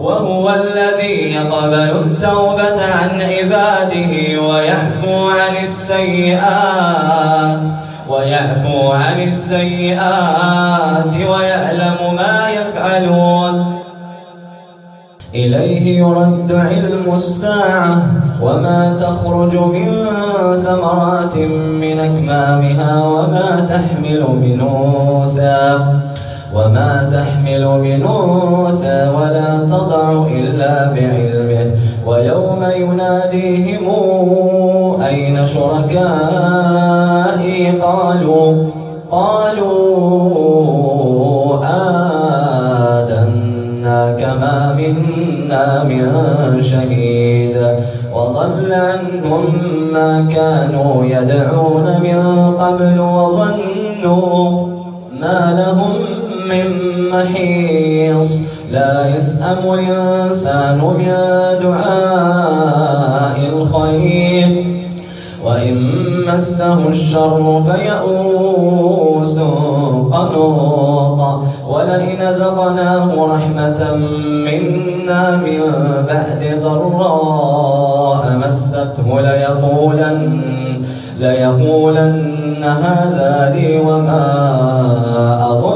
وهو الذي يقبل التوبة عن عباده ويعفو عن السيئات ويعفو عن السيئات ويعلم ما يفعلون. إليه يرد علم الساعة وما تخرج من ثمرات من أكمامها وما تحمل من أنثى. وما تحمل من أنثى ولا تضع إلا بعلمه ويوم يناديهم أين شركائي قالوا قالوا آدنا كما منا من شهيد وضل عنهم ما كانوا يدعون من قبل وظنوا ما لهم من محيص. لا يسأم الإنسان من دعاء الخير. وإن مسه الشر فيئوس قنوط. ولئن ذقناه رحمة منا من بعد ضراء مسته ليقولن ليقولن هذا لي وما أظن.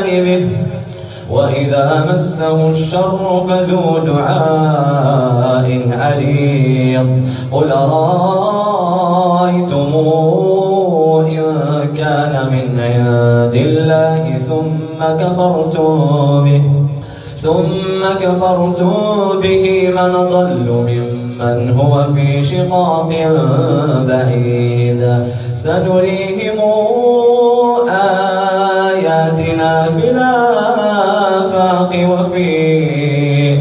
بجانبه وإذا مسه الشر فذو دعاء عريض قل رأيتم إن كان من عند الله ثم كفرتم به. ثم كفرتم به من ضل ممن هو في شقاق بعيد. سنريهم في الآفاق وفي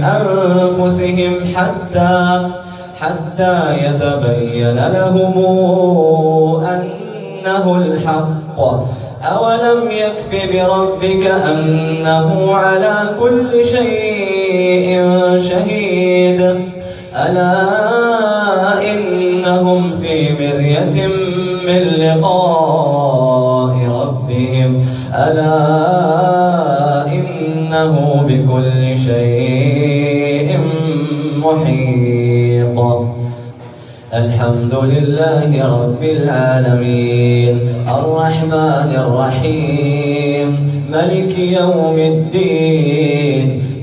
أنفسهم حتى حتى يتبين لهم أنه الحق. أولم يكف بربك أنه على كل شيء شهيد. ألا إنهم في مرية من لقاء ربهم. ألا إنه بكل شيء محيط. الحمد لله رب العالمين. الرحمن الرحيم. ملك يوم الدين.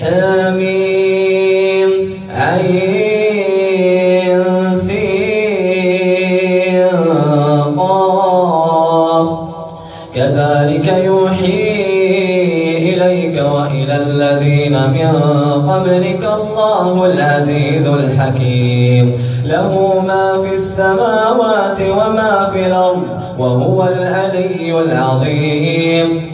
حميم عين سين كذلك يوحي إليك وإلى الذين من قبلك الله العزيز الحكيم. له ما في السماوات وما في الأرض وهو العلي العظيم.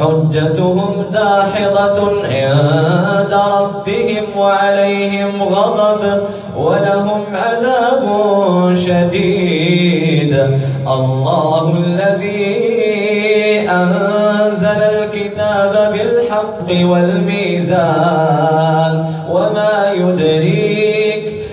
حجتهم داحضة عند ربهم وعليهم غضب ولهم عذاب شديد. الله الذي أنزل الكتاب بالحق والميزان وما يدريك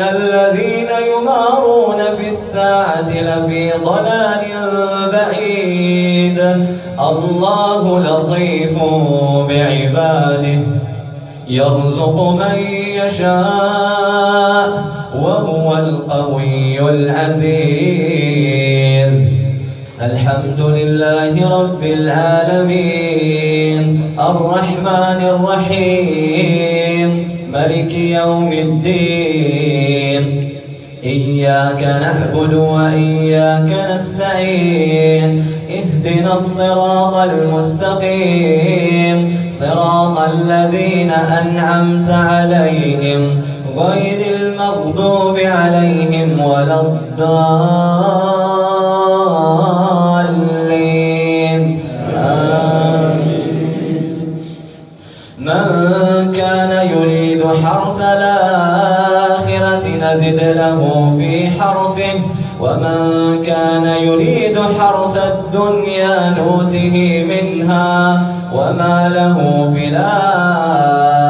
الذين يمارون في الساعة لفي ضلال بعيد الله لطيف بعباده يرزق من يشاء وهو القوي العزيز الحمد لله رب العالمين الرحمن الرحيم ملك يوم الدين. إياك نعبد وإياك نستعين. اهدنا الصراط المستقيم. صراط الذين أنعمت عليهم غير المغضوب عليهم ولا الضالين. آمين. من كان يريد حرث الآخرة نزد له في حرثه ومن كان يريد حرث الدنيا نوته منها. وما له في الآخرة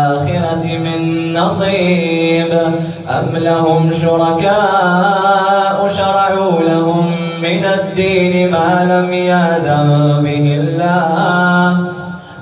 من نصيب. أم لهم شركاء شرعوا لهم من الدين ما لم يأذن به الله.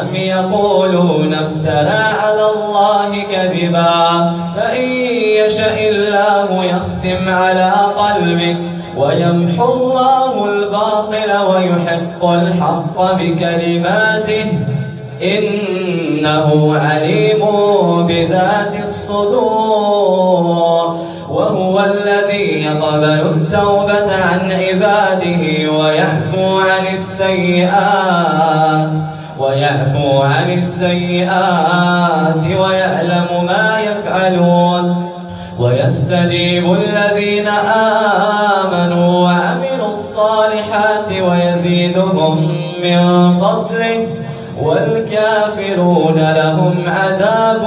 أم يقولون افترى على الله كذبا؟ فإن يشاء الله يختم على قلبك ويمحو الله الباطل ويحق الحق بكلماته. إنه عليم بذات الصدور. وهو الذي يقبل التوبة عن عباده ويحفو عن السيئات. ويعفو عن السيئات ويعلم ما يفعلون ويستجيب الذين آمنوا وعملوا الصالحات ويزيدهم من فضله والكافرون لهم عذاب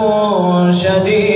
شديد.